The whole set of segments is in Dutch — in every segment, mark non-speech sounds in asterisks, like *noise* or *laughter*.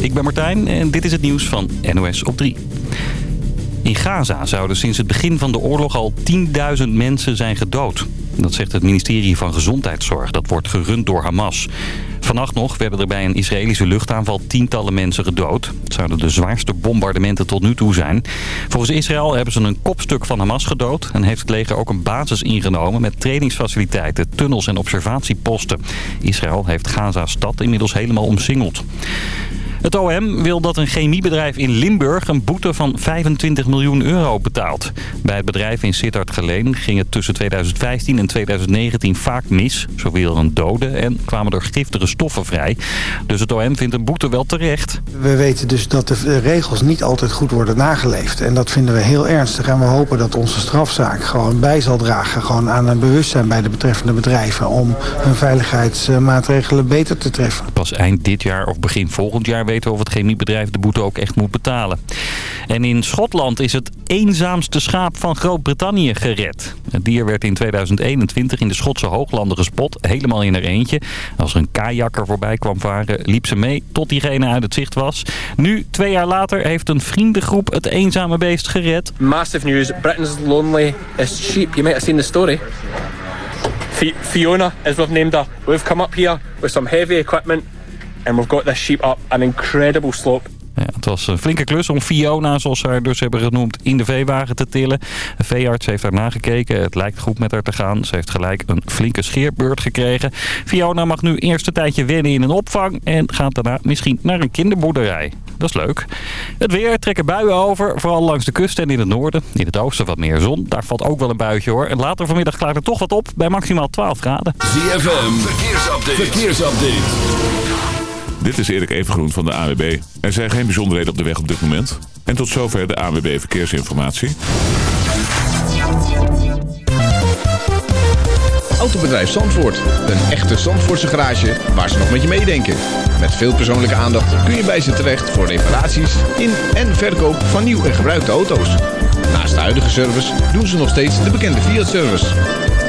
ik ben Martijn en dit is het nieuws van NOS op 3. In Gaza zouden sinds het begin van de oorlog al 10.000 mensen zijn gedood. Dat zegt het ministerie van Gezondheidszorg. Dat wordt gerund door Hamas. Vannacht nog werden er bij een Israëlische luchtaanval tientallen mensen gedood. Het zouden de zwaarste bombardementen tot nu toe zijn. Volgens Israël hebben ze een kopstuk van Hamas gedood... en heeft het leger ook een basis ingenomen met trainingsfaciliteiten, tunnels en observatieposten. Israël heeft Gaza-stad inmiddels helemaal omsingeld. Het OM wil dat een chemiebedrijf in Limburg een boete van 25 miljoen euro betaalt. Bij het bedrijf in Sittard-Geleen ging het tussen 2015 en 2019 vaak mis. Zo viel er een dode en kwamen er giftige stoffen vrij. Dus het OM vindt een boete wel terecht. We weten dus dat de regels niet altijd goed worden nageleefd. En dat vinden we heel ernstig. En we hopen dat onze strafzaak gewoon bij zal dragen... gewoon aan een bewustzijn bij de betreffende bedrijven... om hun veiligheidsmaatregelen beter te treffen. Pas eind dit jaar of begin volgend jaar weten of het chemiebedrijf de boete ook echt moet betalen. En in Schotland is het eenzaamste schaap van Groot-Brittannië gered. Het dier werd in 2021 in de Schotse hooglanden gespot, helemaal in haar eentje. Als er een kajakker voorbij kwam varen, liep ze mee tot diegene uit het zicht was. Nu, twee jaar later, heeft een vriendengroep het eenzame beest gered. Massive news. Britain's lonely is sheep. You might have seen the story. Fiona, as we've named her. We've come up here with some heavy equipment and we've got this sheep up an incredible slope. Ja, het was een flinke klus om Fiona, zoals ze haar dus hebben genoemd, in de veewagen te tillen. De veearts heeft haar nagekeken. Het lijkt goed met haar te gaan. Ze heeft gelijk een flinke scheerbeurt gekregen. Fiona mag nu eerst een tijdje wennen in een opvang en gaat daarna misschien naar een kinderboerderij. Dat is leuk. Het weer trekken buien over, vooral langs de kust en in het noorden. In het oosten wat meer zon. Daar valt ook wel een buitje hoor. En later vanmiddag klaart er toch wat op bij maximaal 12 graden. ZFM, verkeersupdate. verkeersupdate. Dit is Erik Evengroen van de AWB. Er zijn geen bijzonderheden op de weg op dit moment. En tot zover de AWB Verkeersinformatie. Autobedrijf Zandvoort. Een echte Zandvoortse garage waar ze nog met je meedenken. Met veel persoonlijke aandacht kun je bij ze terecht voor reparaties in en verkoop van nieuw en gebruikte auto's. Naast de huidige service doen ze nog steeds de bekende Fiat-service.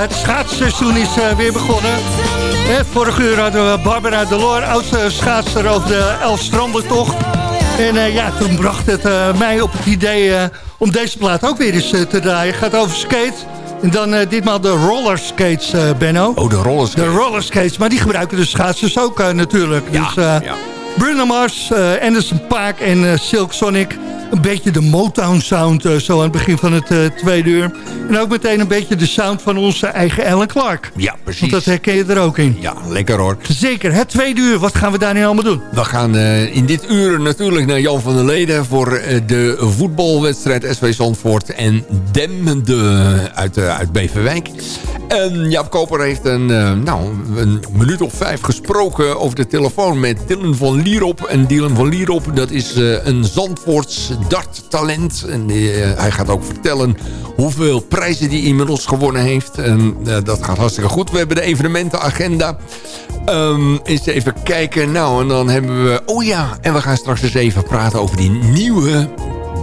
Het schaatsseizoen is weer begonnen. vorige uur hadden we Barbara Delor, oudste schaatser over de Elfstrandentocht. En ja, toen bracht het mij op het idee om deze plaat ook weer eens te draaien. Het gaat over skate. En dan ditmaal de rollerskates, Benno. Oh, de rollerskates. De rollerskates, maar die gebruiken de schaatsers ook natuurlijk. Ja, dus, ja. Bruno Mars, Anderson Paak en Silk Sonic een beetje de Motown sound uh, zo aan het begin van het uh, tweede uur. En ook meteen een beetje de sound van onze eigen Alan Clark. Ja, precies. Want dat herken je er ook in. Ja, lekker hoor. Zeker. Het tweede uur, wat gaan we daar nu allemaal doen? We gaan uh, in dit uur natuurlijk naar Jan van der Leden... voor de voetbalwedstrijd SV Zandvoort en Dem de, uit, uit Beverwijk. En Jaap Koper heeft een, nou, een minuut of vijf gesproken over de telefoon met Dylan van Lierop. En Dylan van Lierop, dat is een Zandvoorts darttalent. En die, uh, hij gaat ook vertellen hoeveel prijzen hij inmiddels gewonnen heeft. En uh, dat gaat hartstikke goed. We hebben de evenementenagenda. Um, eens even kijken. Nou, en dan hebben we... Oh ja, en we gaan straks eens even praten over die nieuwe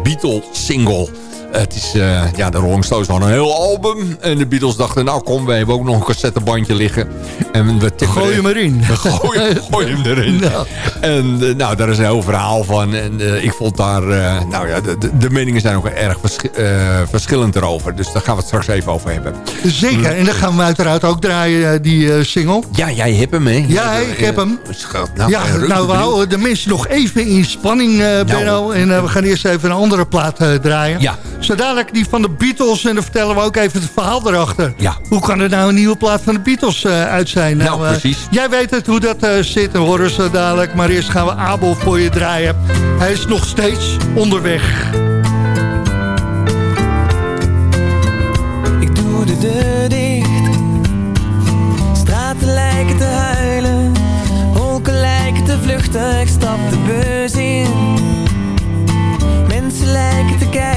Beatles-single... Het is, uh, ja, de Rolling Stones hadden een heel album. En de Beatles dachten, nou kom, we hebben ook nog een cassettebandje liggen. En we *laughs* gooi hem erin. We gooien, gooi hem erin. Nou. En uh, nou, daar is een heel verhaal van. En uh, ik vond daar, nou ja, de, de, de, meningen zijn ook erg vers verschillend erover. Dus daar gaan we het straks even over hebben. Zeker, en dan gaan we uiteraard ook draaien, die single. Ja, jij hebt hem, hè? Ja, ik heb hem. Schat, nou, ja, nou, we houden de mensen nog even in spanning, Benno. Nou. En we gaan eerst even een andere plaat draaien. Ja. Zo dadelijk die van de Beatles. En dan vertellen we ook even het verhaal erachter. Ja. Hoe kan er nou een nieuwe plaat van de Beatles uh, uit zijn? Nou, nou precies. jij weet het hoe dat uh, zit. En horen zo dadelijk. Maar eerst gaan we Abel voor je draaien. Hij is nog steeds onderweg. Ik doe de deur dicht. Straten lijken te huilen. Wolken lijken te vluchten. Ik stap de bus in lijken te kijken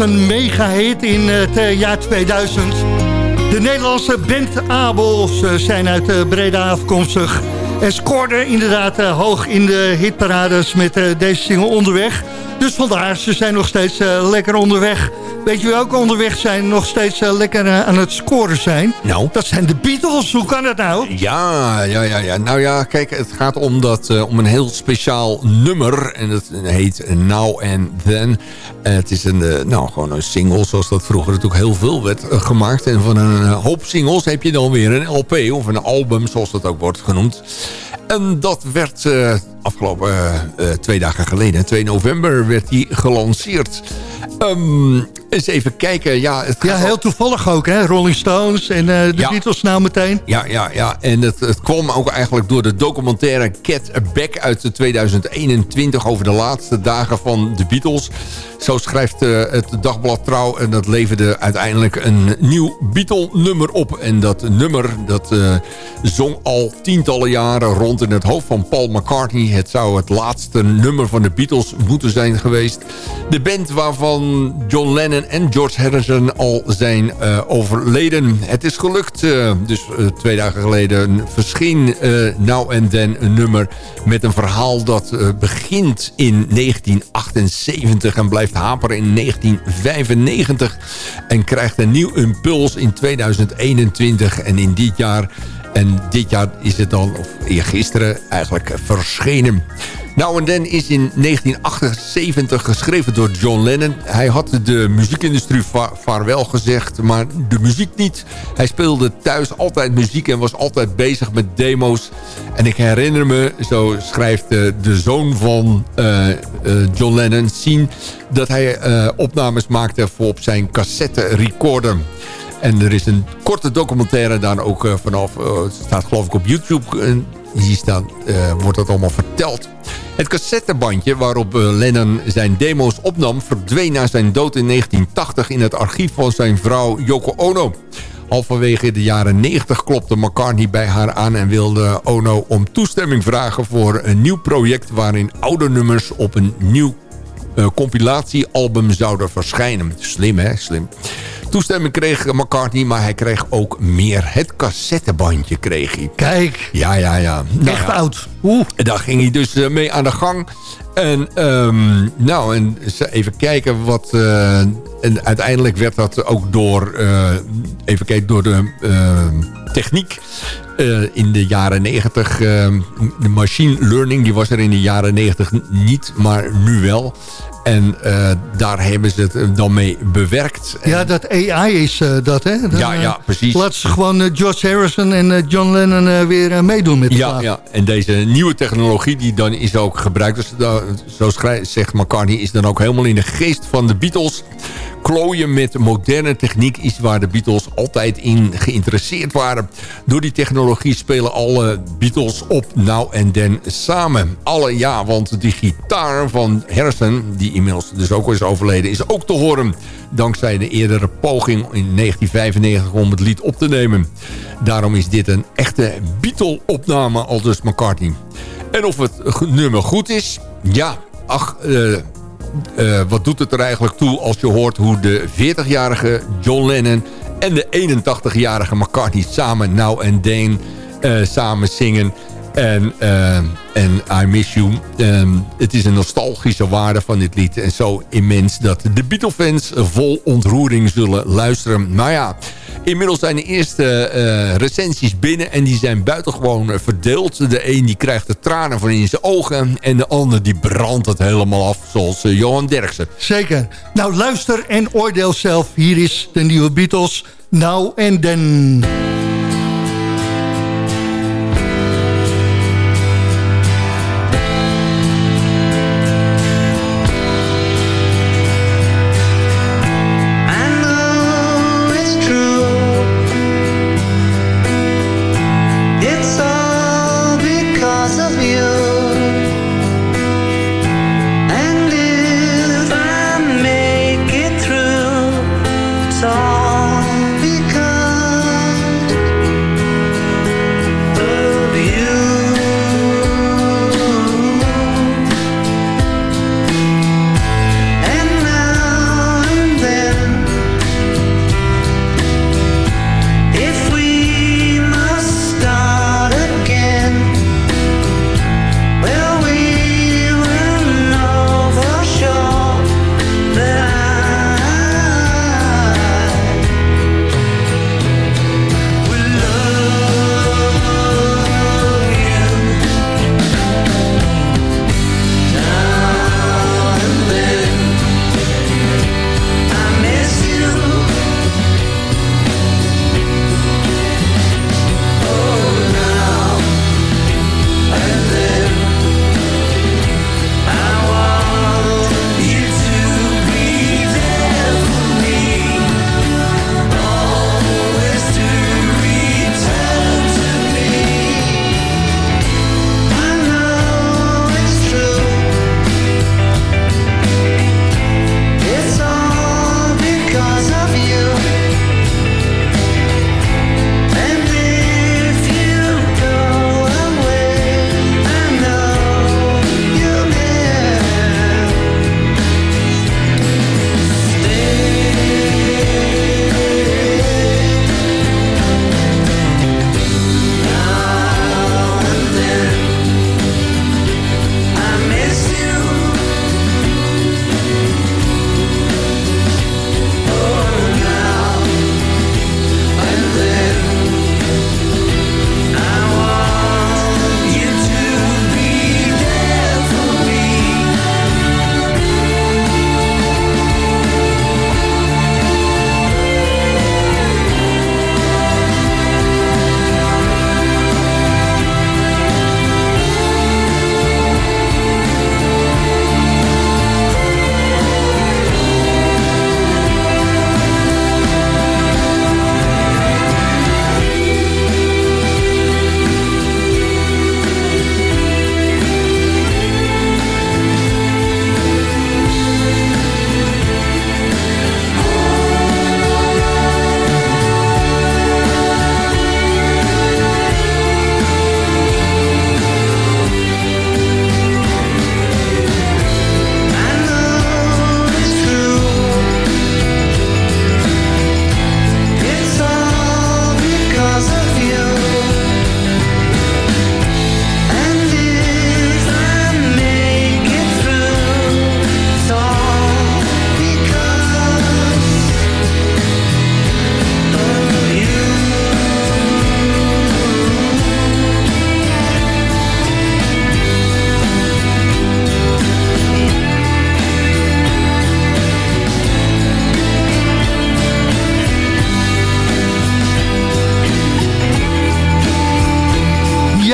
een mega-hit in het eh, jaar 2000. De Nederlandse band Abel, ze zijn uit eh, Breda afkomstig. En scoorde inderdaad hoog in de hitparades met deze single onderweg. Dus vandaar, ze zijn nog steeds lekker onderweg. Weet je wie ook onderweg zijn, nog steeds lekker aan het scoren zijn? Nou? Dat zijn de Beatles, hoe kan dat nou? Ja, ja, ja, ja. Nou ja, kijk, het gaat om, dat, om een heel speciaal nummer. En dat heet Now and Then. Het is een, nou, gewoon een single, zoals dat vroeger natuurlijk heel veel werd gemaakt. En van een hoop singles heb je dan weer een LP of een album, zoals dat ook wordt genoemd. En dat werd afgelopen uh, uh, twee dagen geleden, 2 november, werd die gelanceerd. Um, eens even kijken. Ja, het ja heel toevallig ook, hè? Rolling Stones en de ja. Beatles nou meteen. Ja, ja, ja. En het, het kwam ook eigenlijk door de documentaire Cat Back uit 2021... over de laatste dagen van de Beatles. Zo schrijft het dagblad Trouw. En dat leverde uiteindelijk een nieuw Beatle-nummer op. En dat nummer, dat zong al tientallen jaren rond in het hoofd van Paul McCartney. Het zou het laatste nummer van de Beatles moeten zijn geweest. De band waarvan John Lennon en George Harrison al zijn uh, overleden. Het is gelukt, uh, dus uh, twee dagen geleden verscheen Now and Then een nummer... met een verhaal dat begint in 1978 en blijft haperen in 1995... en krijgt een nieuw impuls in 2021 en in dit jaar... En dit jaar is het dan, of gisteren eigenlijk, verschenen. Nou en dan is in 1978 geschreven door John Lennon. Hij had de muziekindustrie va vaarwel gezegd, maar de muziek niet. Hij speelde thuis altijd muziek en was altijd bezig met demo's. En ik herinner me, zo schrijft de, de zoon van uh, uh, John Lennon, zien dat hij opnames maakte voor op zijn cassette recorder. En er is een korte documentaire daar ook uh, vanaf. Uh, het staat geloof ik op YouTube. En hier staan, uh, wordt dat allemaal verteld. Het cassettebandje waarop Lennon zijn demo's opnam... verdween na zijn dood in 1980 in het archief van zijn vrouw Yoko Ono. Halverwege de jaren 90 klopte McCartney bij haar aan... en wilde Ono om toestemming vragen voor een nieuw project... waarin oude nummers op een nieuw compilatiealbum zouden verschijnen. Slim, hè? Slim. Toestemming kreeg McCartney, maar hij kreeg ook meer. Het cassettebandje kreeg hij. Kijk. Ja, ja, ja. Nou, Echt ja. oud. Oeh. Daar ging hij dus uh, mee aan de gang. En, um, nou, en even kijken wat... Uh, en uiteindelijk werd dat ook door... Uh, even kijken, door de techniek... in de jaren 90. de machine learning, die was er in de jaren 90 niet, maar nu wel. En uh, daar hebben ze het dan mee bewerkt. Ja, dat AI is uh, dat, hè? Dan, ja, ja, precies. Laat ze gewoon uh, George Harrison en John Lennon weer meedoen met de ja, plaat. Ja, en deze nieuwe technologie die dan is ook gebruikt. Dus, zo zegt McCartney, is dan ook helemaal in de geest van de Beatles klooien met moderne techniek is waar de Beatles altijd in geïnteresseerd waren. Door die technologie spelen alle Beatles op nou en den samen. Alle ja, want die gitaar van Harrison, die inmiddels dus ook is overleden, is ook te horen. Dankzij de eerdere poging in 1995 om het lied op te nemen. Daarom is dit een echte Beatle-opname, al dus McCartney. En of het nummer goed is? Ja, ach... Uh, uh, wat doet het er eigenlijk toe als je hoort hoe de 40-jarige John Lennon en de 81-jarige McCartney samen Now and Then uh, samen zingen. En, uh, en I Miss You. Um, het is een nostalgische waarde van dit lied. En zo immens dat de Beatle-fans vol ontroering zullen luisteren. Maar ja, inmiddels zijn de eerste uh, recensies binnen. En die zijn buitengewoon verdeeld. De een die krijgt de tranen van in zijn ogen. En de ander die brandt het helemaal af. Zoals uh, Johan Derksen. Zeker. Nou, luister en oordeel zelf. Hier is de nieuwe Beatles. Now and Then.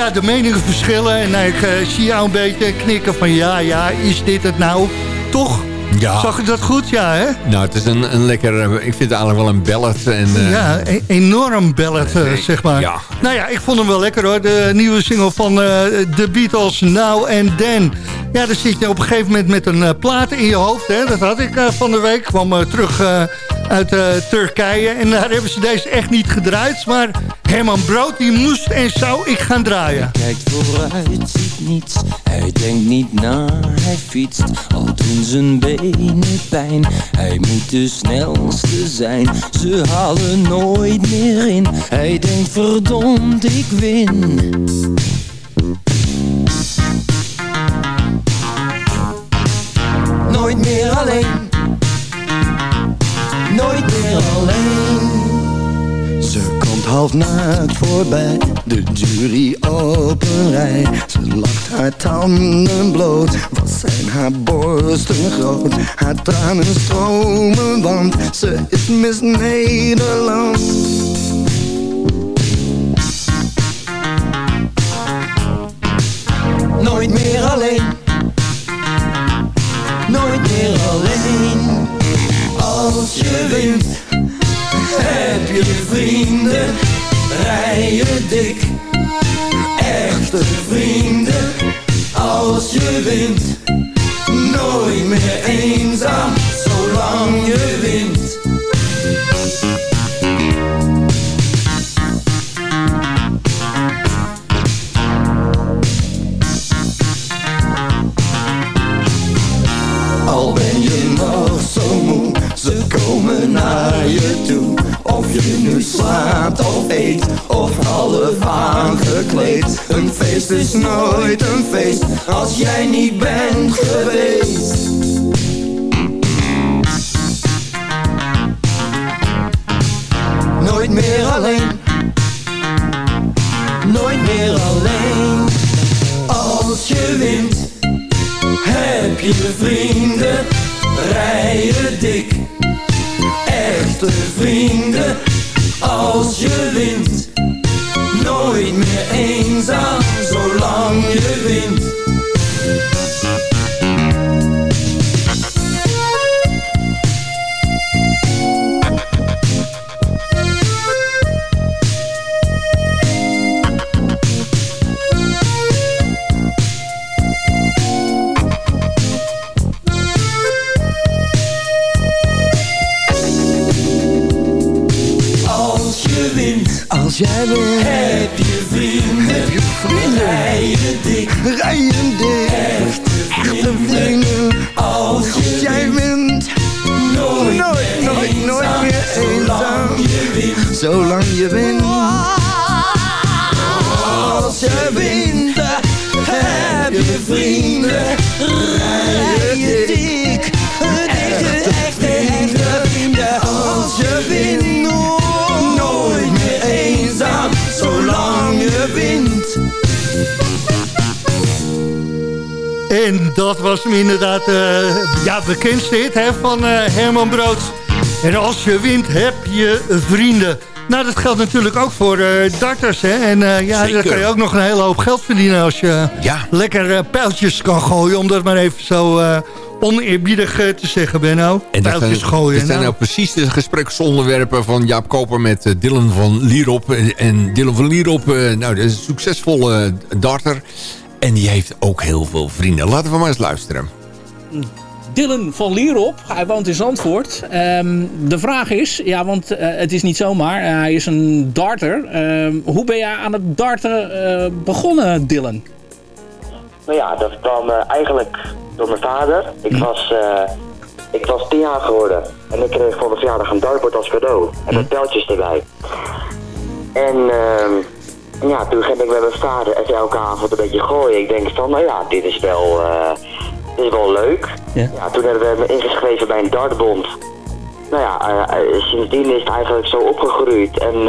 Ja, de meningen verschillen. En ik uh, zie jou een beetje knikken van ja, ja, is dit het nou? Toch? Ja. Zag ik dat goed? Ja, hè? Nou, het is een, een lekker... Ik vind het eigenlijk wel een ballad. En, uh, ja, een enorm ballad, uh, zeg maar. Ja. Nou ja, ik vond hem wel lekker hoor. De nieuwe single van The Beatles, Now and Then. Ja, dan zit je op een gegeven moment met een plaat in je hoofd. Hè? Dat had ik van de week. kwam terug uit uh, Turkije. En daar hebben ze deze echt niet gedraaid. Maar Herman Brood die moest en zou ik gaan draaien. Hij kijkt vooruit, ziet niets. Hij denkt niet na, hij fietst. Al doen zijn benen pijn. Hij moet de snelste zijn. Ze halen nooit meer in. Hij denkt verdomd, ik win. Nooit meer alleen nooit meer alleen. Ze komt half naakt voorbij, de jury op rij. Ze lacht haar tanden bloot, wat zijn haar borsten groot. Haar tranen stromen, want ze is Miss Nederland. Nooit meer alleen, nooit meer alleen als je wint, heb je vrienden, rij je dik. Echte vrienden, als je wint, nooit meer eenzaam, zolang je wint. Slaapt of eet Of half aangekleed Een feest is nooit een feest Als jij niet bent geweest. Nooit meer alleen. Nooit meer alleen. Als je wint Heb je vrienden Rijden dik. Echte vrienden als je wint. Nooit meer eenzaam zolang je wint. Inderdaad uh, ja, bekendste hit hè, van uh, Herman Brood. En als je wint, heb je vrienden. Nou, dat geldt natuurlijk ook voor uh, darters. Hè? En uh, ja, daar kan je ook nog een hele hoop geld verdienen... als je ja. lekker uh, pijltjes kan gooien. Om dat maar even zo oneerbiedig eh, te zeggen, Benno. En dat zijn, gooien. Dat zijn nou precies de gespreksonderwerpen van Jaap Koper met Dylan van Lierop. En Dylan van Lierop, nou, dat is een succesvolle darter. En die heeft ook heel veel vrienden. Laten we maar eens luisteren. Dylan van Lierop, hij woont in Zandvoort. Um, de vraag is, ja, want het is niet zomaar, hij is een darter. Um, hoe ben jij aan het darten begonnen, Dylan? Nou ja, dat kwam eigenlijk door mijn vader. Ik hm. was, uh, ik was tien jaar geworden. En ik kreeg voor mijn verjaardag een dartboard als cadeau. En met pijltjes erbij. En uh, ja, toen ging ik met mijn vader even elke avond een beetje gooien. Ik denk van, nou ja, dit is wel, uh, dit is wel leuk. Ja. ja. toen hebben we me ingeschreven bij een dartbond. Nou ja, uh, sindsdien is het eigenlijk zo opgegroeid. En,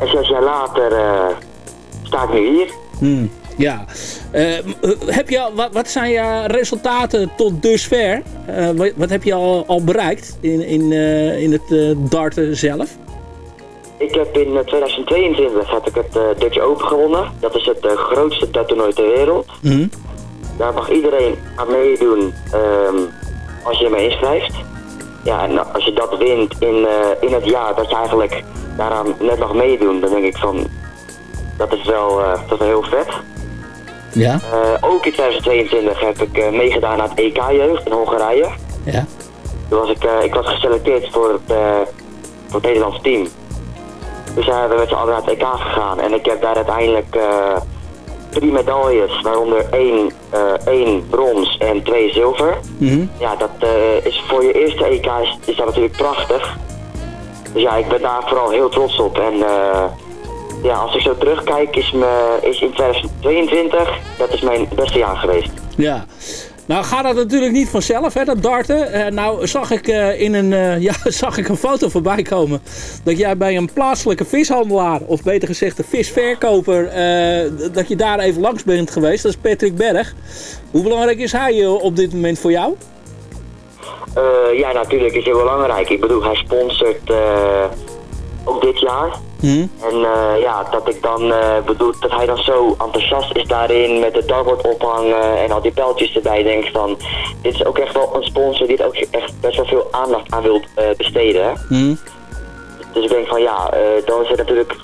en zes jaar later sta ik nu hier. Hmm. Ja. Uh, heb je al, wat, wat, zijn je resultaten tot dusver? Uh, wat, wat, heb je al, al bereikt in, in, uh, in het darten zelf? Ik heb in eh, 2022 heb ik het eh, Dutch Open gewonnen. Dat is het eh, grootste darttoernooi ter wereld. Mhm. Daar mag iedereen aan meedoen ehm, als je ermee inschrijft. Ja, en als je dat wint in, eh, in het jaar dat je eigenlijk daaraan net mag meedoen, dan denk ik van, dat is wel, eh, dat is wel heel vet. Ja. Eh, ook in 2022 heb ik eh, meegedaan aan het EK-jeugd in Hongarije. Ja. Toen was ik, eh, ik was geselecteerd voor het, eh, voor het Nederlands team. Dus zijn we met z'n allen naar het EK gegaan. En ik heb daar uiteindelijk eh, drie medailles, waaronder één, eh, één brons en twee zilver. Mhm. Ja, dat eh, is voor je eerste EK is, is dat natuurlijk prachtig. Dus ja, ik ben daar vooral heel trots op. En eh, ja, als ik zo terugkijk, is, me, is in 2022, dat is mijn beste jaar geweest. Ja. Nou gaat dat natuurlijk niet vanzelf, hè, dat darten. Eh, nou zag ik, eh, in een, eh, *laughs* ja, zag ik een foto voorbij komen dat jij bij een plaatselijke vishandelaar, of beter gezegd de visverkoper, dat je daar even langs bent geweest. Dat is Patrick Berg. Hoe belangrijk is hij op dit moment voor jou? Ja, natuurlijk is heel belangrijk. Ik bedoel, hij sponsort ook dit jaar. Hm? En eh, ja, dat ik dan eh, bedoel dat hij dan zo enthousiast is daarin met het dartboard ophangen en al die pijltjes erbij. Denk ik van, dit is ook echt wel een sponsor die er ook echt best wel veel aandacht aan wil eh, besteden. Hè? Hm? Dus ik denk van ja, dan is het natuurlijk,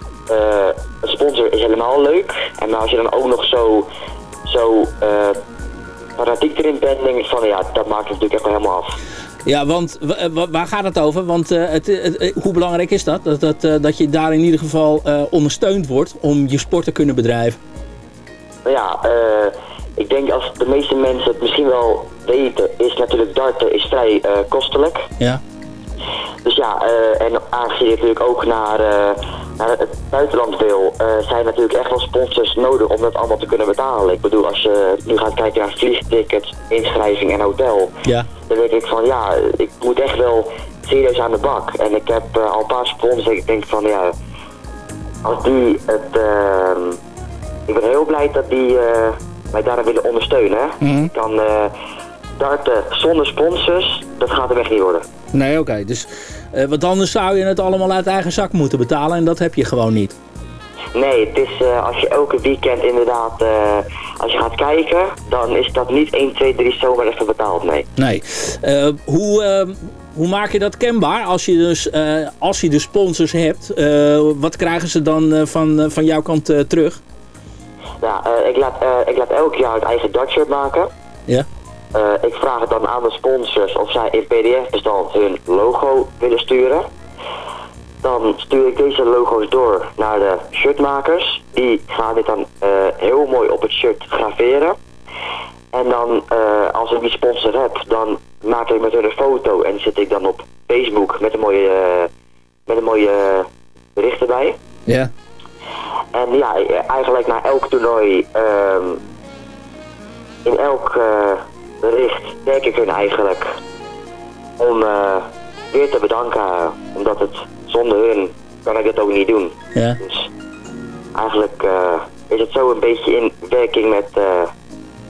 een sponsor is helemaal leuk. En maar als je dan ook nog zo, zo fanatiek erin bent, denk ik van ja, dat maakt het natuurlijk echt wel helemaal af. Ja, want wa- wa- waar gaat het over? Want eh, het, het- eh, hoe belangrijk is dat? Dat, dat, eh, dat je daar in ieder geval eh, ondersteund wordt om je sport te kunnen bedrijven. Nou ja, eh, ik denk als de meeste mensen het misschien wel weten, is natuurlijk darten is vrij eh, kostelijk. Ja. Dus ja, eh, en aangezien je natuurlijk ook naar, eh, naar het buitenland wil, eh, zijn natuurlijk echt wel sponsors nodig om dat allemaal te kunnen betalen. Ik bedoel, als je nu gaat kijken naar vliegtickets, inschrijving en hotel, Ja. dan denk ik van ja, ik moet echt wel serieus aan de bak. En ik heb al een paar sponsors, ik denk van ja, als die het, ehm, ik ben heel blij dat die mij daarin willen ondersteunen. Ik kan zonder sponsors, dat gaat hem echt niet worden. Nee, oké. Dus eh, wat anders zou je het allemaal uit eigen zak moeten betalen en dat heb je gewoon niet. Nee, het is eh, als je elke weekend inderdaad, eh, als je gaat kijken, dan is dat niet 1, 2, 3 zomaar even betaald, nee. Nee. Hoe, eh, hoe maak je dat kenbaar als je dus, als je de sponsors hebt? wat krijgen ze dan van, van jouw kant terug? Ja, eh, ik, laat, ik laat elk jaar het eigen dartshirt maken. Ja. Eh, ik vraag het dan aan de sponsors of zij in pdf-bestand hun logo willen sturen. Dan stuur ik deze logo's door naar de shirtmakers. Die gaan dit dan eh, heel mooi op het shirt graveren. En dan, eh, als ik die sponsor heb, dan maak ik met hun een foto en zet ik dan op Facebook met een mooie, met een mooie bericht erbij. Ja. En ja, eigenlijk na elk toernooi, ehm, in elk bericht denk ik hun eigenlijk om eh, weer te bedanken. Omdat het zonder hun kan ik het ook niet doen. Ja. Dus eigenlijk eh, is het zo een beetje in werking met,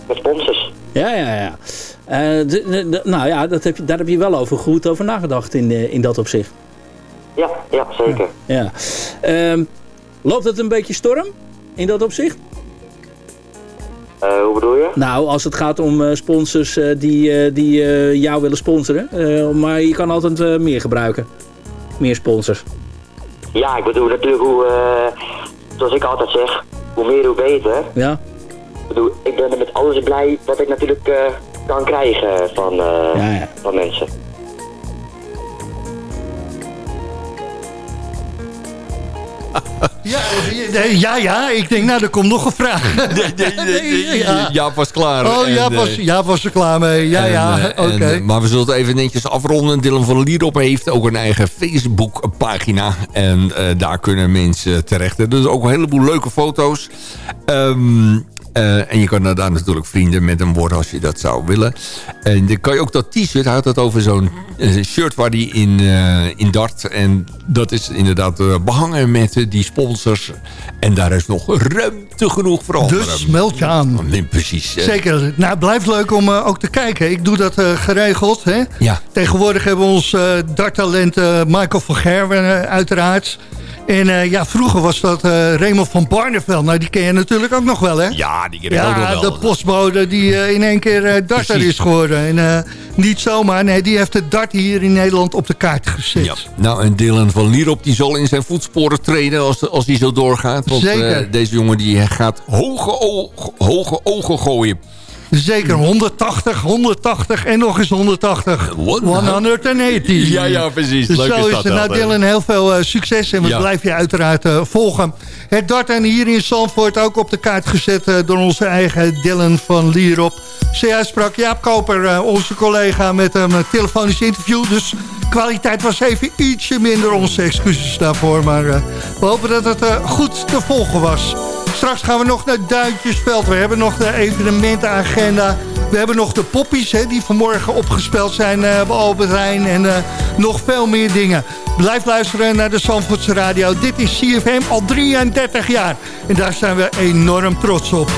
met sponsors. Ja, ja, ja. Nou ja, dat heb je, daar heb je wel over goed over nagedacht in, in dat opzicht. Ja, ja, zeker. Ja. Ehm, loopt het een beetje storm in dat opzicht? Eh, hoe bedoel je? Nou, als het gaat om eh, sponsors eh, die, die jou willen sponsoren. Maar je kan altijd meer gebruiken. Meer sponsors. Ja, ik bedoel natuurlijk hoe, zoals ik altijd zeg, hoe meer hoe beter. Ja. Ik bedoel, ik ben er met alles blij wat ik natuurlijk kan krijgen van, Ja, ja. van mensen. Ja, ja, ja, ik denk, nou, er komt nog een vraag. *laughs* ja. Jaap was klaar. Oh, En, Jaap was, eh, Jaap was er klaar mee. Ja, en, ja, eh, oké. eh, maar we zullen het even netjes afronden. Dylan van Lierop heeft ook een eigen Facebook-pagina. En daar kunnen mensen terecht. Er zijn ook een heleboel leuke foto's. Ehm, eh, en je kan daar natuurlijk vrienden met hem worden als je dat zou willen. En dan kan je ook dat t-shirt, hij had het over zo'n eh, shirt waar hij in, eh, in dart. En dat is inderdaad eh, behangen met die sponsors. En daar is nog ruimte genoeg voor anderen. Dus meld je aan. Nee, precies. Zeker. Nou, het blijft leuk om ook te kijken. Ik doe dat geregeld. Hè? Ja. Tegenwoordig hebben we ons darttalent Michael van Gerwen uiteraard. En eh, ja, vroeger was dat uh, Raymond van Barneveld. Nou, die ken je natuurlijk ook nog wel, hè? Ja, die ken ik ja, ook nog wel. de postbode die uh, in één keer darter is geworden. En niet zomaar, nee, die heeft het dart hier in Nederland op de kaart gezet. Ja. Nou, en Dylan van Lierop die zal in zijn voetsporen treden als, als hij zo doorgaat. Want Zeker. deze jongen die gaat hoge, oog, hoge ogen gooien. Zeker, 180, 180 en nog eens 180. 180. *laughs* Ja, ja, precies. Leuk zo is dat het. Nou? Dylan, heel veel uh, succes. En we Ja. blijven je uiteraard uh, volgen. Het darten hier in Zandvoort ook op de kaart gezet... Uh, door onze eigen Dylan van Lierop. Zojuist sprak Jaap Koper, onze collega... met een telefonisch interview. Dus kwaliteit was even ietsje minder. Onze excuses daarvoor. Maar we hopen dat het goed te volgen was. Straks gaan we nog naar Duintjesveld. We hebben nog de evenementenagenda. We hebben nog de poppies hè, die vanmorgen opgespeeld zijn bij Albert Rijn. En uh, nog veel meer dingen. Blijf luisteren naar de Zandvoortse Radio. Dit is CFM al 33 jaar. En daar zijn we enorm trots op.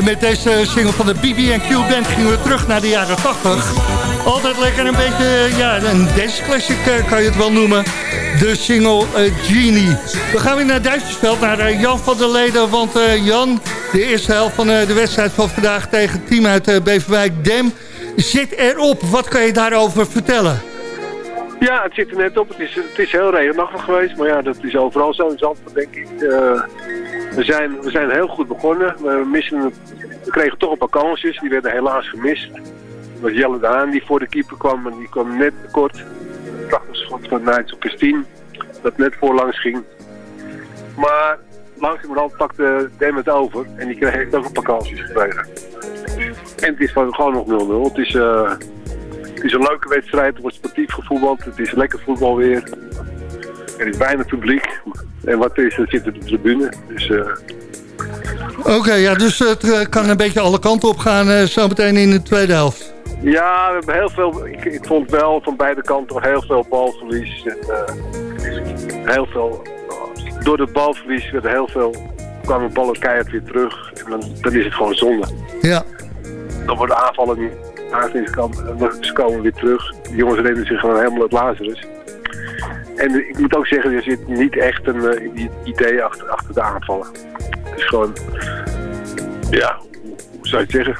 En met deze single van de BB&Q Band gingen we terug naar de jaren 80. Altijd lekker een beetje, ja, een dance classic kan je het wel noemen. De single Genie. We gaan weer naar Duitsersveld, naar Jan van der Leden. Want Jan, de eerste helft van de wedstrijd van vandaag tegen het team uit Beverwijk Dem zit erop. Wat kan je daarover vertellen? Ja, het zit er net op. Het is, het is heel regenachtig geweest, maar ja, dat is overal zo in Zandvoort, denk ik. We, zijn, we zijn heel goed begonnen. We, missen, we kregen toch een paar kansjes, die werden helaas gemist. Het was Jelle Daan die voor de keeper kwam, en die kwam net kort. Prachtig schot van Nigel Christine, dat net voorlangs ging. Maar langzamerhand pakte Dem het over en die kreeg ook een paar kansjes gekregen. En het is gewoon nog 0-0. Het is... Uh, het is een leuke wedstrijd, er wordt sportief gevoetbald, het is lekker voetbal weer. Er is bijna publiek. En wat is, er zit op de tribune. Dus, uh... Oké, ja, dus het uh, kan een beetje alle kanten op gaan uh, zometeen in de tweede helft. Ja, we hebben heel veel, ik, ik vond wel van beide kanten heel veel balverlies. En, heel veel, door de balverlies werd heel veel, kwamen ballen keihard weer terug. En dan, dan is het gewoon zonde. Ja. Dan worden aanvallen niet kan, ze komen weer terug. De jongens reden zich gewoon helemaal het Lazarus. En ik moet ook zeggen, er zit niet echt een uh, idee achter, achter de aanvallen. Het is gewoon, ja, hoe zou je het zeggen?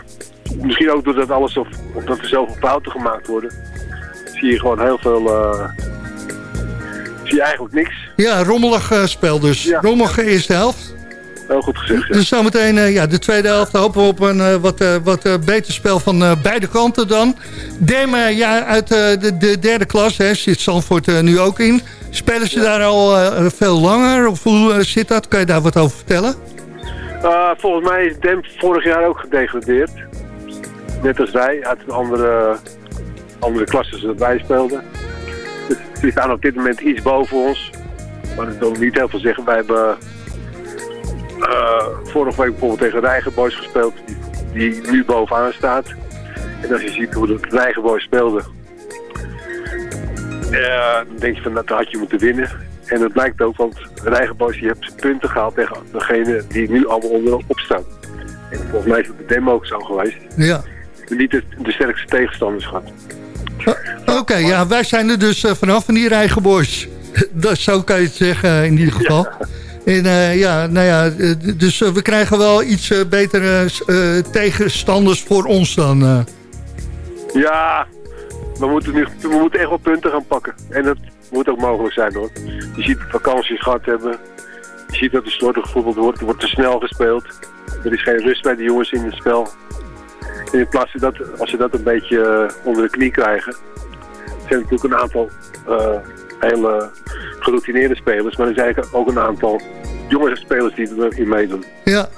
Misschien ook doordat alles of, omdat er zoveel fouten gemaakt worden, zie je gewoon heel veel, uh, zie je eigenlijk niks. Ja, rommelig uh, spel dus. Ja. Rommelige eerste helft. Heel goed gezegd, ja. Dus zometeen uh, ja, de tweede helft hopen we op een uh, wat, wat beter spel van beide kanten dan. Dem, ja, uit de, de, derde klas hè, zit Zandvoort nu ook in. Spelen ze daar al veel langer? Of hoe zit dat? Kan je daar wat over vertellen? volgens mij is Dem vorig jaar ook gedegradeerd. Net als wij, uit een andere, andere klasse dat wij speelden. Dus die staan op dit moment iets boven ons. Maar dat wil niet heel veel zeggen. Wij hebben uh, vorige week bijvoorbeeld tegen Rijgenboys gespeeld, die, die, nu bovenaan staat. En als je ziet hoe de Rijgenboys speelde, uh, dan denk je van dat had je moeten winnen. En dat blijkt ook, want Rijgenboys die heeft punten gehaald tegen degene die nu allemaal onderop staan. En volgens mij is het de demo ook zo geweest. Ja. Niet de, de sterkste tegenstanders gehad. Oké, ja, wij zijn er dus uh, vanaf van die Rijgenboys. *laughs* dat, zo kan je het zeggen in ieder geval. Ja. En uh, ja, nou ja, dus uh, we krijgen wel iets uh, betere tegenstanders voor ons dan. Ja, we moeten, nu, we moeten echt wel punten gaan pakken. En dat moet ook mogelijk zijn hoor. Je ziet vakanties gehad hebben. Je ziet dat er slordig gevoetbald wordt. Er wordt te snel gespeeld. Er is geen rust bij de jongens in het spel. En in plaats van dat, als ze dat een beetje onder de knie krijgen... zijn natuurlijk een aantal hele geroutineerde spelers. Maar er zijn ook een aantal jonge spelers die erin meedoen. Ja.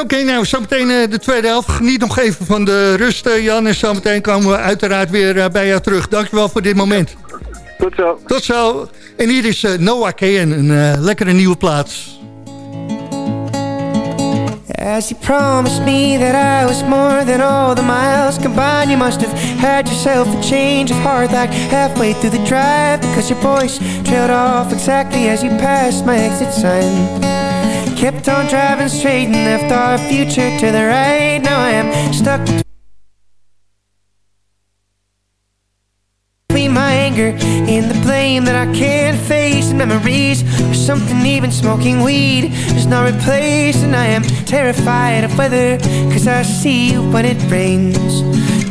Oké, nou, zometeen uh, de tweede helft. Geniet nog even van de rust, uh, Jan. En zometeen komen we uiteraard weer uh, bij jou terug. Dankjewel voor dit moment. Tot zo. Tot zo. En hier is Noah Kayen, een lekkere nieuwe plaats. As you promised me that I was more than all the miles combined You must have had yourself a change of heart like halfway through the drive Because your voice trailed off exactly as you passed my exit sign Kept on driving straight and left our future to the right. Now I am stuck between my anger in the blame that I can't face. And memories or something even smoking weed does not replace and I am terrified of weather cause I see you when it rains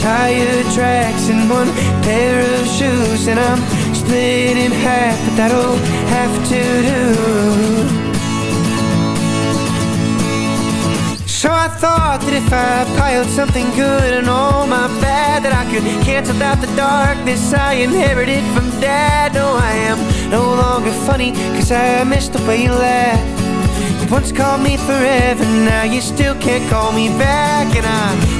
tired tracks and one pair of shoes and I'm split in half but that'll have to do So I thought that if I piled something good and all my bad That I could cancel out the darkness I inherited from dad No, I am no longer funny Cause I miss the way you laugh once called me forever, now you still can't call me back. And I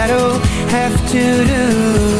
that'll have to do.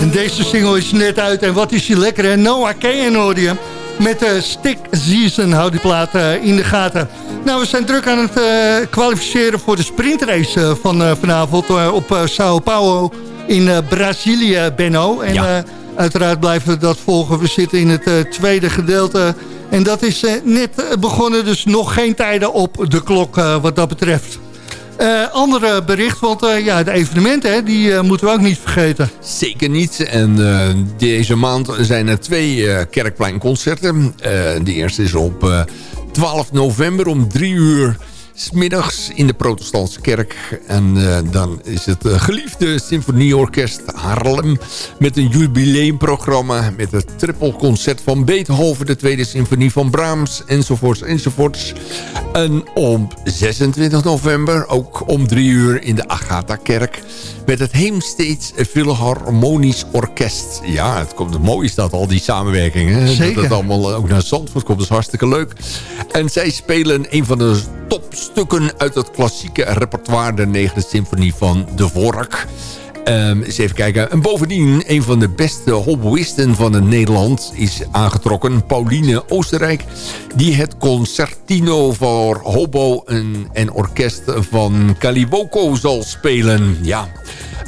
En deze single is net uit. En wat is die lekker, hè? Noah Kayen hoorde je. Met de Stick Season houdt die plaat eh, in de gaten. Nou, we zijn druk aan het eh, kwalificeren voor de sprintrace eh, van eh, vanavond eh, op eh, Sao Paulo in eh, Brazilië, Benno. En Ja. eh, uiteraard blijven we dat volgen. We zitten in het eh, tweede gedeelte. En dat is eh, net eh, begonnen, dus nog geen tijden op de klok eh, wat dat betreft. Eh andere bericht, want eh, ja, de evenementen, hè, die eh, moeten we ook niet vergeten. Zeker niet. En deze maand zijn er twee kerkpleinconcerten. De eerste is op eh, 12 november om drie uur... Smiddags in de protestantse kerk. En eh, dan is het eh, geliefde symfonieorkest Haarlem... met een jubileumprogramma... met het trippelconcert van Beethoven... de tweede symfonie van Brahms, enzovoorts, enzovoorts. En op 26 november, ook om drie uur in de Agatha-kerk... met het Heemsteeds Philharmonisch Orkest. Ja, het komt mooi is dat, al die samenwerkingen. Zeker. Dat het allemaal ook naar Zandvoort komt, dat is hartstikke leuk. En zij spelen een van de topstukken uit het klassieke repertoire... de negende symfonie van De Vork. Ehm, eens even kijken. En bovendien, een van de beste hobbyisten van het Nederland is aangetrokken. Pauline Oostenrijk. Die het concertino voor hobo en, en orkest van Caliwoco zal spelen. Ja.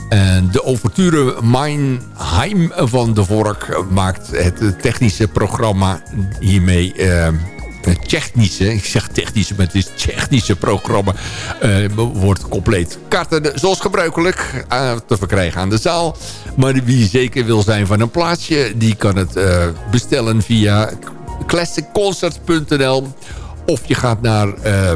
En de overture Mein Heim van de Vork maakt het technische programma hiermee... ehm, het technische, ik zeg technische, maar het is technische programma, eh, wordt compleet. Kaarten zoals gebruikelijk eh, te verkrijgen aan de zaal. Maar wie zeker wil zijn van een plaatsje, die kan het eh, bestellen via classicconcert.nl. Of je gaat naar, eh,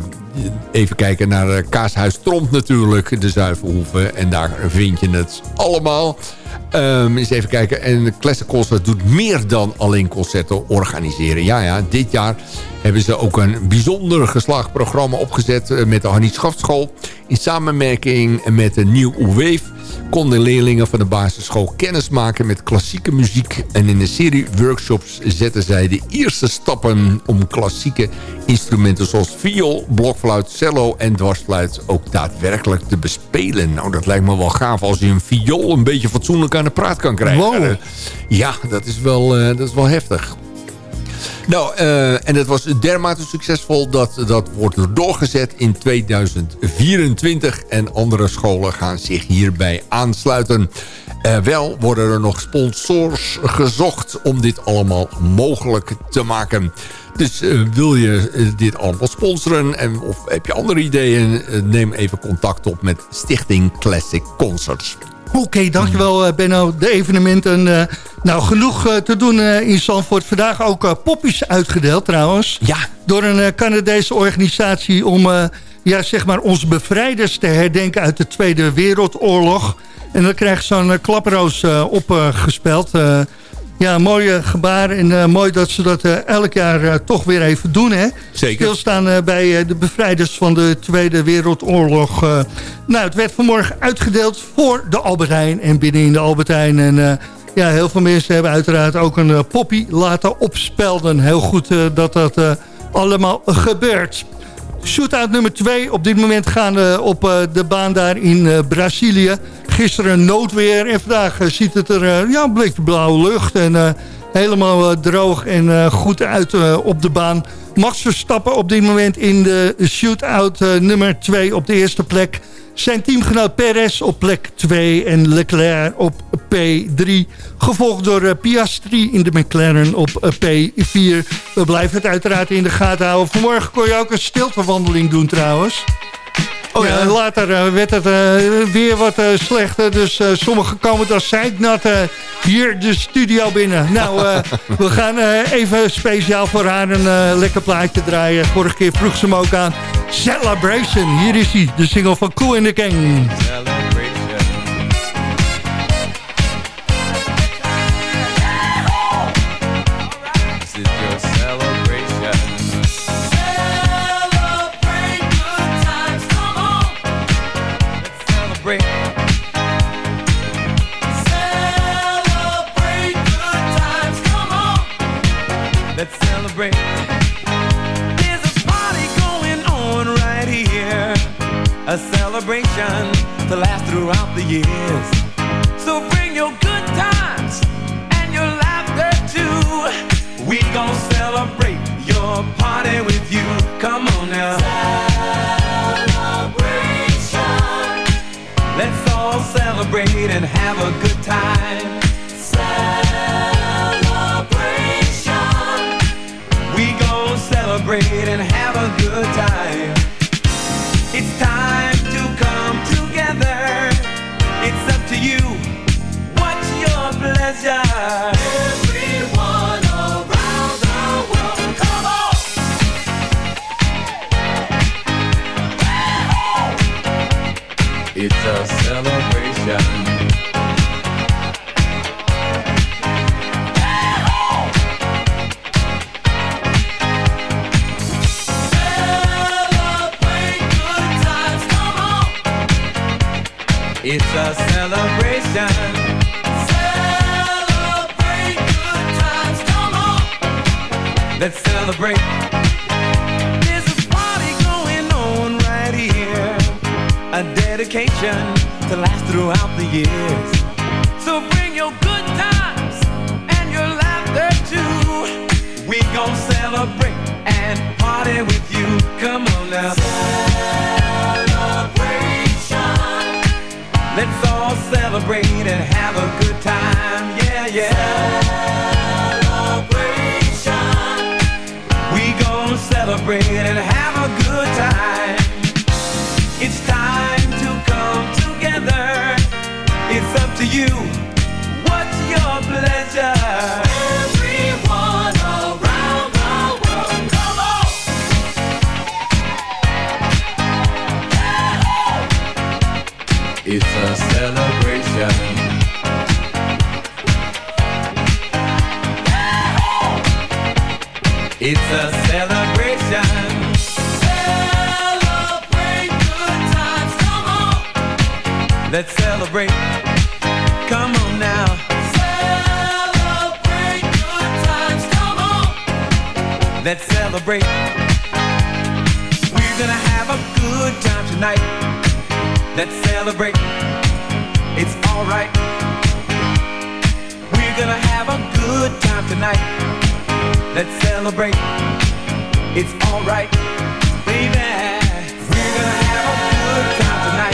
even kijken naar eh, Kaashuis Tromp natuurlijk, de Zuivelhoeve. En daar vind je het allemaal. Ehm, eens even kijken. En Classic Concert doet meer dan alleen concerten organiseren. Ja, ja, dit jaar hebben ze ook een bijzonder geslaagd programma opgezet... eh, met de Hannie Schaftschool. In samenwerking met de Nieuw Wave konden leerlingen van de basisschool kennis maken met klassieke muziek. En in een serie workshops zetten zij de eerste stappen om klassieke instrumenten zoals viool, blokfluit, cello en dwarsfluit ook daadwerkelijk te bespelen. Nou, dat lijkt me wel gaaf als je een viool een beetje fatsoenlijk aan de praat kan krijgen. Wow. Eh, Ja, dat is wel, eh, dat is wel heftig. Nou, eh, en het was dermate succesvol dat dat wordt doorgezet in 2024. En andere scholen gaan zich hierbij aansluiten. Wel worden er nog sponsors gezocht om dit allemaal mogelijk te maken. Dus wil je dit allemaal sponsoren en, of heb je andere ideeën... neem even contact op met Stichting Classic Concerts. Oké, dankjewel eh, Benno. De evenementen, eh, nou genoeg eh, te doen in Zandvoort. Vandaag ook poppies uitgedeeld trouwens. Ja. Door een Canadese organisatie om ja, zeg maar onze bevrijders te herdenken uit de Tweede Wereldoorlog. En dan krijg je zo'n klaproos opgespeld. Ja, mooie gebaar en uh, mooi dat ze dat uh, elk jaar uh, toch weer even doen. Hè? Zeker. Stilstaan bij de bevrijders van de Tweede Wereldoorlog. Nou, het werd vanmorgen uitgedeeld voor de Albertijn en binnen in de Albertijn. En ja, heel veel mensen hebben uiteraard ook een poppy laten opspelden. Heel goed dat dat allemaal gebeurt. Shootout nummer 2. Op dit moment gaan we op de baan daar in Brazilië. Gisteren noodweer en vandaag ziet het er ja, een blauwe lucht. En helemaal droog en goed uit op de baan. Max Verstappen op dit moment in de shootout nummer 2 op de eerste plek. Zijn teamgenoot Perez op plek 2 en Leclerc op P3. Gevolgd door uh, Piastri in de McLaren op uh, P4. We blijven het uiteraard in de gaten houden. Vanmorgen kon je ook een stiltewandeling doen trouwens. Oh ja. later uh, werd het uh, weer wat uh, slechter. Dus sommigen komen als zeiknat hier de studio binnen. Nou, *laughs* we gaan even speciaal voor haar een lekker plaatje draaien. Vorige keer vroeg ze hem ook aan. Celebration, hier is hij. De single van Cool in the Gang. Let's all celebrate and have a good time. Yeah, yeah. Celebration. We gon' celebrate and have a good time. It's time to come together. It's up to you. What's your pleasure? Let's celebrate. Come on now. Celebrate good times, come on. Let's celebrate. We're gonna have a good time tonight. Let's celebrate. It's alright. We're gonna have a good time tonight. Let's celebrate. It's alright, baby. We're gonna have a good time tonight.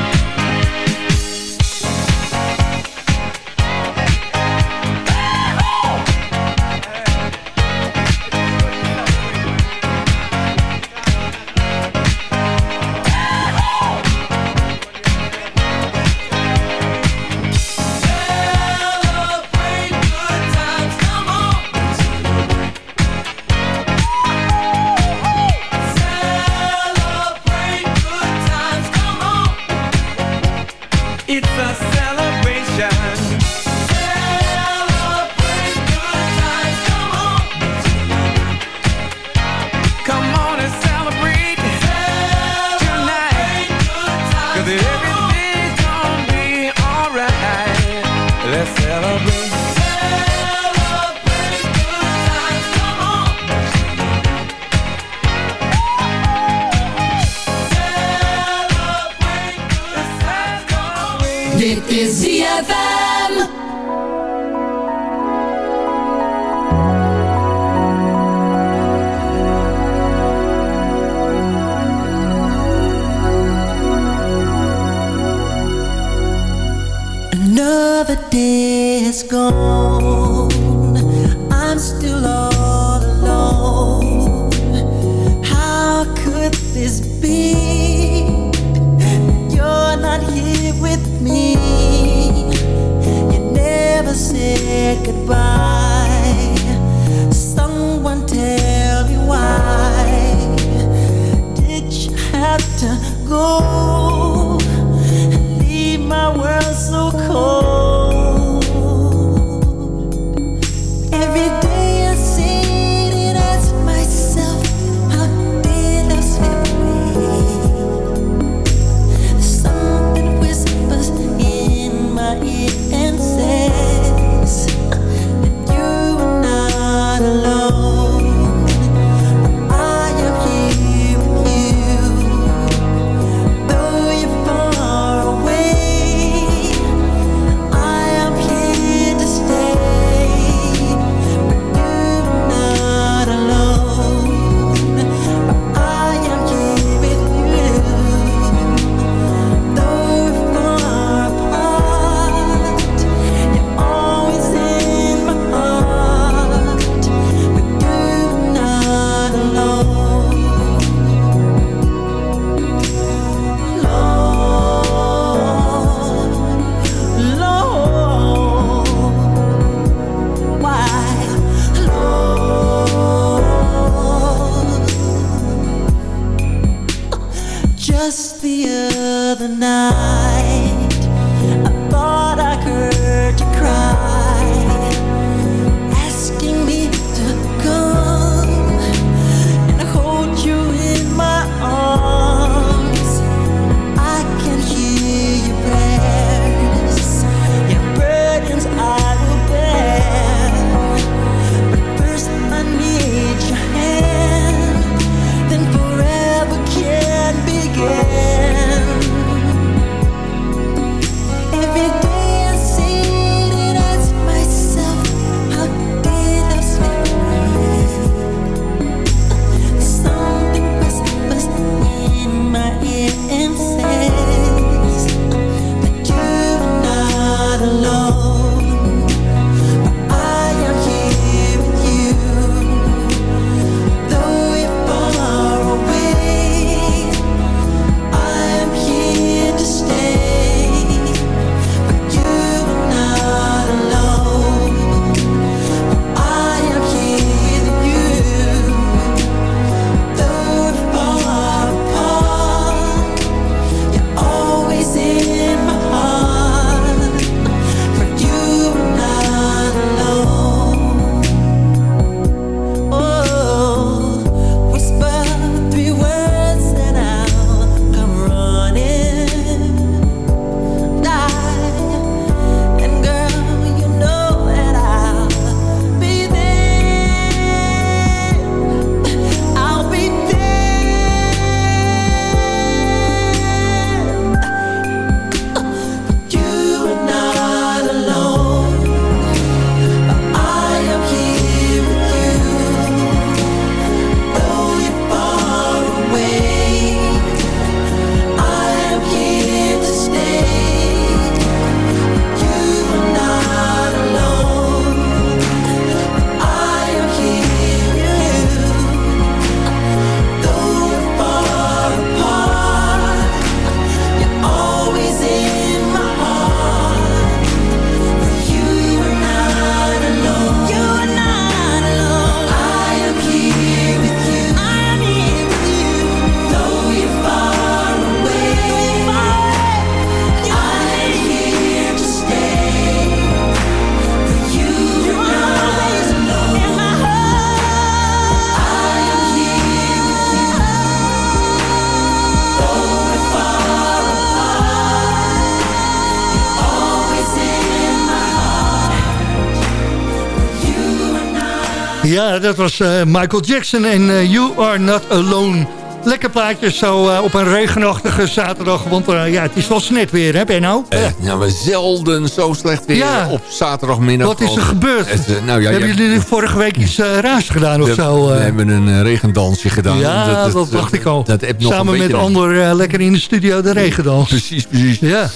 Ja, dat was eh, Michael Jackson en eh, You Are Not Alone. Lekker plaatje zo eh, op een regenachtige zaterdag. Want ja, het is wel snet weer, hè Benno? Eh, nou, we zelden zo slecht weer Ja. op zaterdagmiddag. Wat is er gebeurd? Het, nou, ja, Hebben ja, jullie vorige week iets raars gedaan of we, zo? we hebben een regendansje gedaan. ja, dat, dacht ik al. Dat Samen met beetje- Ander eh, lekker in de studio de regendans. Precies, precies. Ja.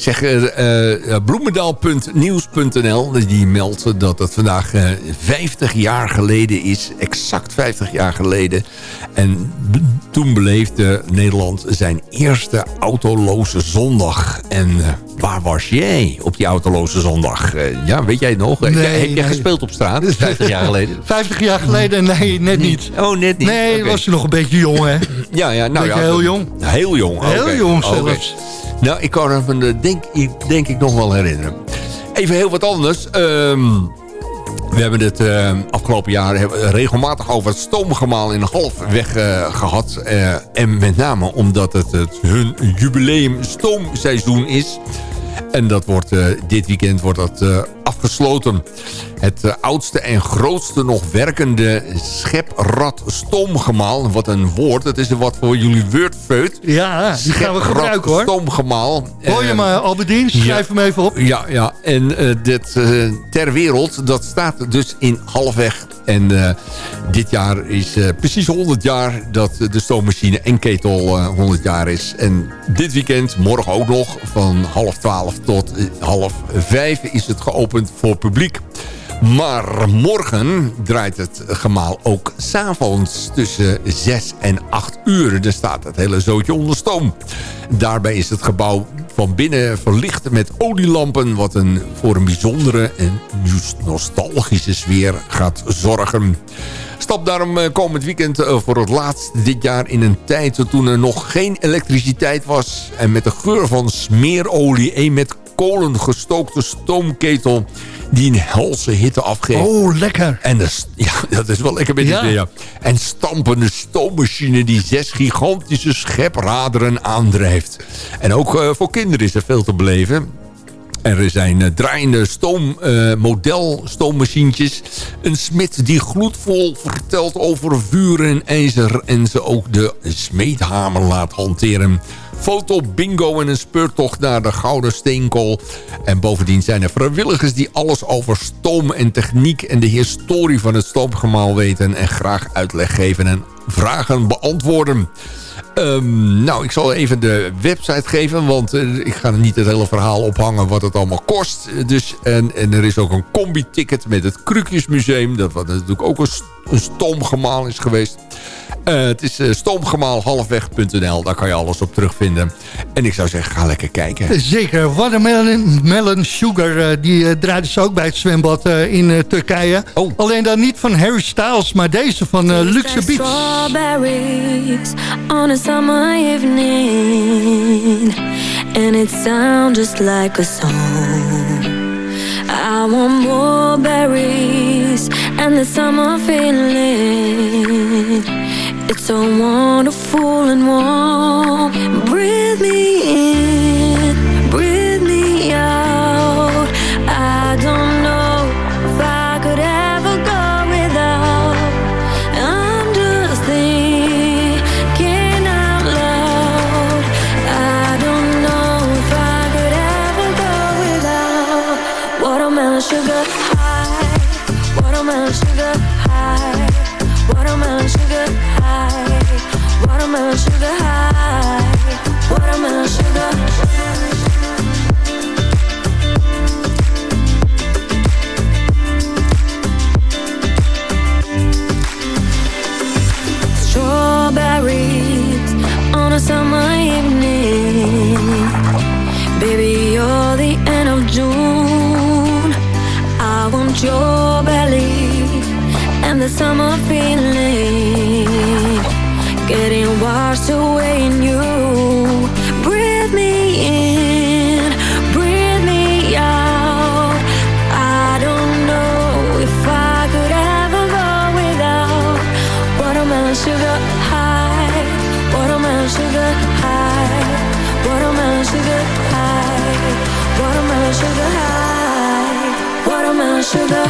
Zeg, eh, eh, bloemendaal.nieuws.nl die meldt dat het vandaag eh, 50 jaar geleden is. Exact 50 jaar geleden. En toen beleefde Nederland zijn eerste autoloze zondag. En eh, waar was jij op die autoloze zondag? Eh, ja, weet jij nog? Nee, heb jij nee. gespeeld op straat 50 jaar geleden? *laughs* 50 jaar geleden? Nee, net niet. Oh, net niet. Nee, was je nog een beetje jong, hè? Ja, ja, nou ja. heel jong? Heel jong. Heel jong zelfs. Nou, ik kan me denk, denk ik nog wel herinneren. Even heel wat anders. Ehm, we hebben het eh, afgelopen jaar regelmatig over het stoomgemaal in Halfweg eh, gehad. Eh, en met name omdat het, het hun jubileum stoomseizoen is. En dat wordt, eh, dit weekend wordt dat afgesloten. Het eh, oudste en grootste nog werkende scheprad stoomgemaal. Wat een woord. Het is er wat voor jullie wordfeut. Ja, die gaan we gebruiken, hoor. stoomgemaal. Hoor je Eh, maar, Albedien? Schrijf hem even op. ja, ja. en eh, dit ter wereld, dat staat dus in halfweg. En dit jaar is precies 100 jaar dat de stoommachine en ketel eh, 100 jaar is. En dit weekend, morgen ook nog, van half 12 tot half 5 is het geopend voor publiek. Maar morgen draait het gemaal ook s'avonds tussen 6 en 8 uur. Dan staat het hele zootje onder stoom. Daarbij is het gebouw van binnen verlicht met olielampen... wat een, voor een bijzondere en nostalgische sfeer gaat zorgen. Stap daarom eh, komend weekend eh, voor het laatst dit jaar in een tijd... toen er nog geen elektriciteit was... en met de geur van smeerolie... een met kolen gestookte stoomketel die een helse hitte afgeeft. Oh, lekker. En de, ja, *laughs* dat is wel lekker met Ja. ja. ja. En stampende stoommachine die zes gigantische schepraderen aandrijft. En ook eh, voor kinderen is er veel te beleven. Er zijn eh, draaiende stoom, eh. Een smid die gloedvol vertelt over vuur en ijzer. En ze ook de smeedhamer laat hanteren. Foto bingo en een speurtocht naar de Gouden Steenkool. En bovendien zijn er vrijwilligers die alles over stoom en techniek... en de historie van het stoomgemaal weten... en graag uitleg geven en vragen beantwoorden. Ehm, nou, ik zal even de website geven, want eh, ik ga niet het hele verhaal ophangen wat het allemaal kost. Dus, en, en er is ook een combi-ticket met het Krukjesmuseum, dat wat natuurlijk ook een, een stoomgemaal is geweest. Eh, het is uh, stoomgemaalhalfweg.nl, daar kan je alles op terugvinden. En ik zou zeggen, ga lekker kijken. Zeker. Watermelon melon Sugar, eh, die eh, draaiden ze ook bij het zwembad eh, in eh, Turkije. Oh. Alleen dan niet van Harry Styles, maar deze van eh, Luxe Beats. Strawberries on a summer evening, and it sounds just like a song. I want more berries and the summer feeling. It's so wonderful and warm. Breathe me in, breathe me out. I don't know if I could ever go without. I'm just thinking out loud. I don't know if I could ever go without watermelon sugar high, watermelon sugar high, watermelon sugar high, watermelon sugar high, watermelon sugar. Strawberries on a summer evening. Baby, you're the end of June. I want your summer feeling. Getting washed away in you. Breathe me in, breathe me out. I don't know if I could ever go without watermelon sugar high, watermelon sugar high, watermelon sugar high, watermelon sugar high, watermelon sugar